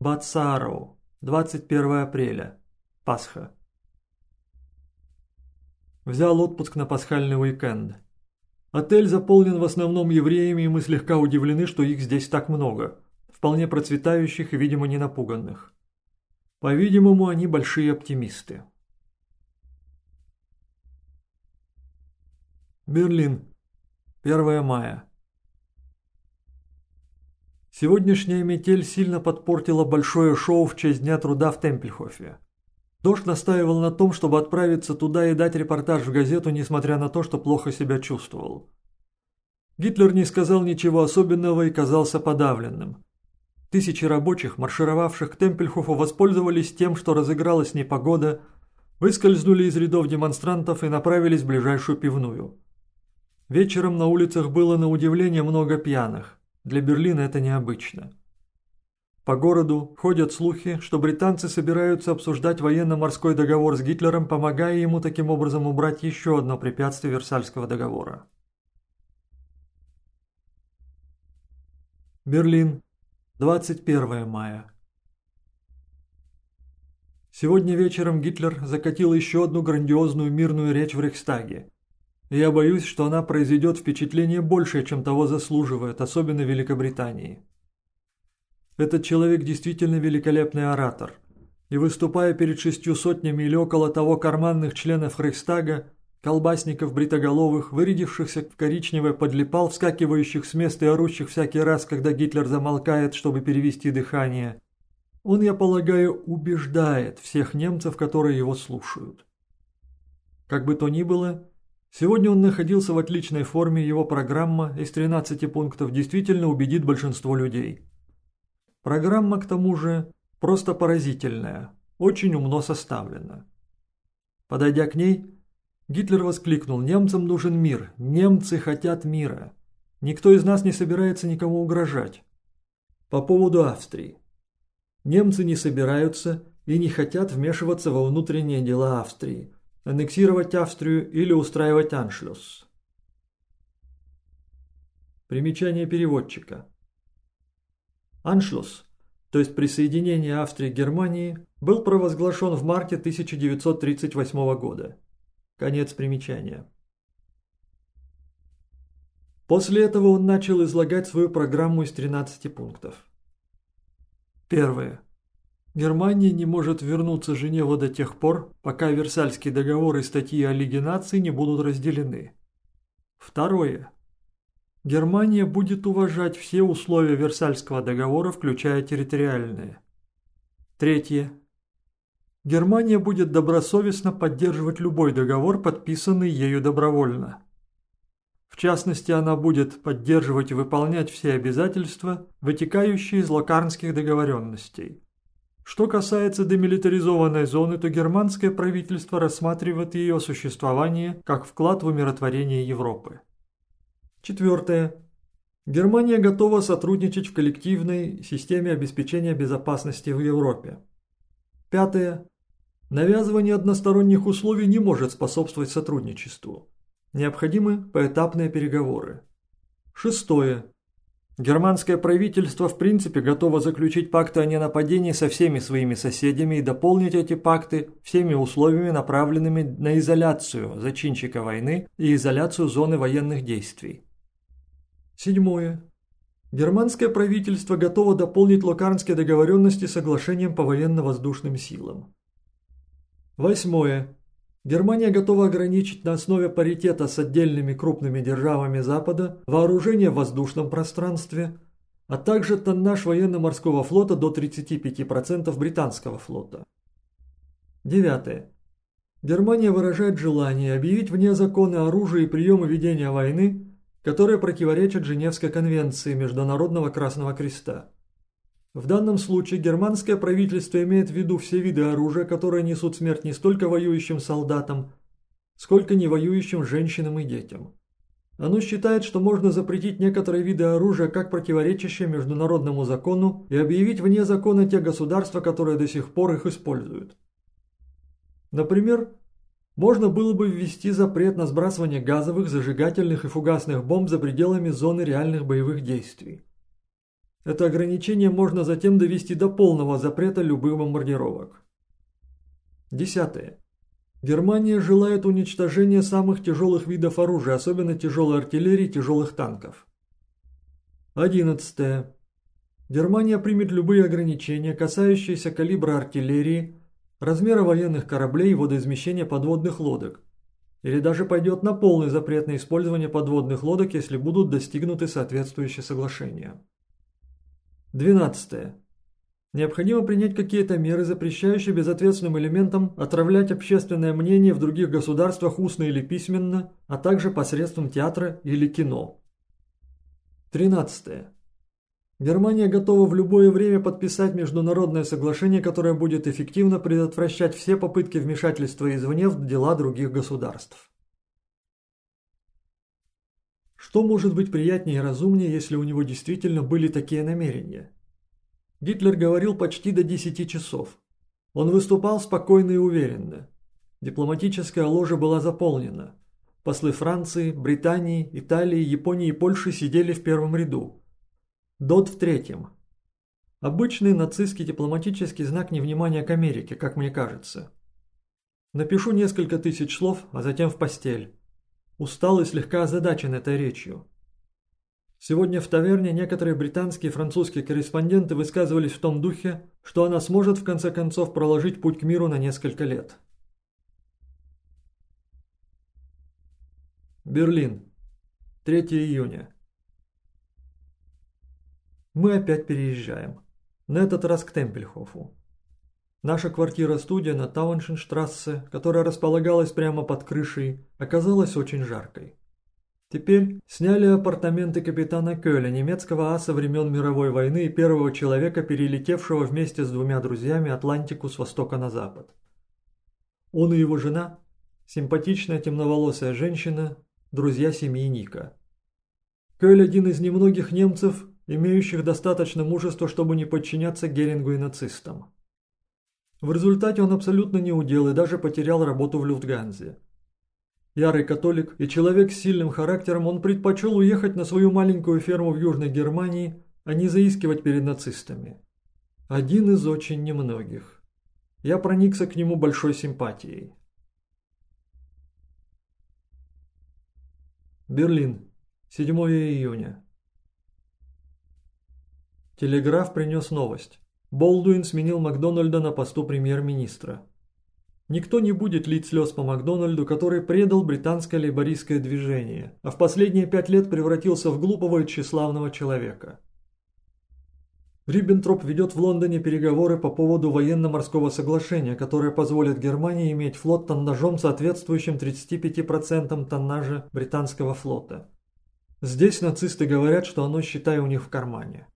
Бацароу, 21 апреля. Пасха. Взял отпуск на пасхальный уикенд. Отель заполнен в основном евреями, и мы слегка удивлены, что их здесь так много. Вполне процветающих и, видимо, не напуганных. По-видимому, они большие оптимисты. Берлин. 1 мая. Сегодняшняя метель сильно подпортила большое шоу в честь Дня труда в Темпельхофе. Дождь настаивал на том, чтобы отправиться туда и дать репортаж в газету, несмотря на то, что плохо себя чувствовал. Гитлер не сказал ничего особенного и казался подавленным. Тысячи рабочих, маршировавших к Темпельхофу, воспользовались тем, что разыгралась непогода, выскользнули из рядов демонстрантов и направились в ближайшую пивную. Вечером на улицах было на удивление много пьяных. Для Берлина это необычно. По городу ходят слухи, что британцы собираются обсуждать военно-морской договор с Гитлером, помогая ему таким образом убрать еще одно препятствие Версальского договора. Берлин, 21 мая. Сегодня вечером Гитлер закатил еще одну грандиозную мирную речь в Рейхстаге. Я боюсь, что она произведет впечатление большее, чем того заслуживает, особенно в Великобритании. Этот человек действительно великолепный оратор. И выступая перед шестью сотнями или около того карманных членов Рейхстага, колбасников бритоголовых, вырядившихся в коричневое подлипал, вскакивающих с места и орущих всякий раз, когда Гитлер замолкает, чтобы перевести дыхание, он, я полагаю, убеждает всех немцев, которые его слушают. Как бы то ни было, сегодня он находился в отличной форме, его программа из 13 пунктов действительно убедит большинство людей. Программа, к тому же, просто поразительная, очень умно составлена. Подойдя к ней, Гитлер воскликнул «Немцам нужен мир, немцы хотят мира. Никто из нас не собирается никому угрожать». По поводу Австрии. Немцы не собираются и не хотят вмешиваться во внутренние дела Австрии, аннексировать Австрию или устраивать аншлюс. Примечание переводчика. Аншлюс, то есть присоединение Австрии к Германии, был провозглашен в марте 1938 года. Конец примечания. После этого он начал излагать свою программу из 13 пунктов. Первое. Германия не может вернуться в Женеву до тех пор, пока Версальские договоры и статьи о Лиге наций не будут разделены. Второе. Германия будет уважать все условия Версальского договора, включая территориальные. Третье. Германия будет добросовестно поддерживать любой договор, подписанный ею добровольно. В частности, она будет поддерживать и выполнять все обязательства, вытекающие из локарнских договоренностей. Что касается демилитаризованной зоны, то германское правительство рассматривает ее существование как вклад в умиротворение Европы. Четвертое. Германия готова сотрудничать в коллективной системе обеспечения безопасности в Европе. Пятое. Навязывание односторонних условий не может способствовать сотрудничеству. Необходимы поэтапные переговоры. Шестое. Германское правительство в принципе готово заключить пакты о ненападении со всеми своими соседями и дополнить эти пакты всеми условиями, направленными на изоляцию зачинщика войны и изоляцию зоны военных действий. Седьмое. Германское правительство готово дополнить локарнские договоренности соглашением по военно-воздушным силам. Восьмое. Германия готова ограничить на основе паритета с отдельными крупными державами Запада вооружение в воздушном пространстве, а также тоннаж военно-морского флота до 35% британского флота. Девятое. Германия выражает желание объявить вне закона оружие и приемы ведения войны которые противоречат Женевской конвенции Международного Красного Креста. В данном случае германское правительство имеет в виду все виды оружия, которые несут смерть не столько воюющим солдатам, сколько не воюющим женщинам и детям. Оно считает, что можно запретить некоторые виды оружия как противоречащие международному закону и объявить вне закона те государства, которые до сих пор их используют. Например, можно было бы ввести запрет на сбрасывание газовых, зажигательных и фугасных бомб за пределами зоны реальных боевых действий. Это ограничение можно затем довести до полного запрета любых бомбардировок. Десятое. Германия желает уничтожения самых тяжелых видов оружия, особенно тяжелой артиллерии и тяжелых танков. Одиннадцатое. Германия примет любые ограничения, касающиеся калибра артиллерии, размера военных кораблей и водоизмещения подводных лодок, или даже пойдет на полный запрет на использование подводных лодок, если будут достигнуты соответствующие соглашения. 12. Необходимо принять какие-то меры, запрещающие безответственным элементам отравлять общественное мнение в других государствах устно или письменно, а также посредством театра или кино. 13. Германия готова в любое время подписать международное соглашение, которое будет эффективно предотвращать все попытки вмешательства извне в дела других государств. Что может быть приятнее и разумнее, если у него действительно были такие намерения? Гитлер говорил почти до 10 часов. Он выступал спокойно и уверенно. Дипломатическая ложа была заполнена. Послы Франции, Британии, Италии, Японии и Польши сидели в первом ряду. Дот в третьем. Обычный нацистский дипломатический знак невнимания к Америке, как мне кажется. Напишу несколько тысяч слов, а затем в постель. Устал и слегка озадачен этой речью. Сегодня в таверне некоторые британские и французские корреспонденты высказывались в том духе, что она сможет в конце концов проложить путь к миру на несколько лет. Берлин. 3 июня. Мы опять переезжаем. На этот раз к Темпельхофу. Наша квартира-студия на Тауншенштрассе, которая располагалась прямо под крышей, оказалась очень жаркой. Теперь сняли апартаменты капитана Кёля, немецкого аса времен мировой войны и первого человека, перелетевшего вместе с двумя друзьями Атлантику с востока на запад. Он и его жена, симпатичная темноволосая женщина, друзья семьи Ника. Кёль один из немногих немцев, имеющих достаточно мужества, чтобы не подчиняться Герингу и нацистам. В результате он абсолютно не удел и даже потерял работу в Люфтганзе. Ярый католик и человек с сильным характером, он предпочел уехать на свою маленькую ферму в Южной Германии, а не заискивать перед нацистами. Один из очень немногих. Я проникся к нему большой симпатией. Берлин, 7 июня. Телеграф принес новость. Болдуин сменил Макдональда на посту премьер-министра. Никто не будет лить слез по Макдональду, который предал британское лейбористское движение, а в последние пять лет превратился в глупого и тщеславного человека. Риббентроп ведет в Лондоне переговоры по поводу военно-морского соглашения, которое позволит Германии иметь флот тоннажом, соответствующим 35% тоннажа британского флота. Здесь нацисты говорят, что оно, считай, у них в кармане.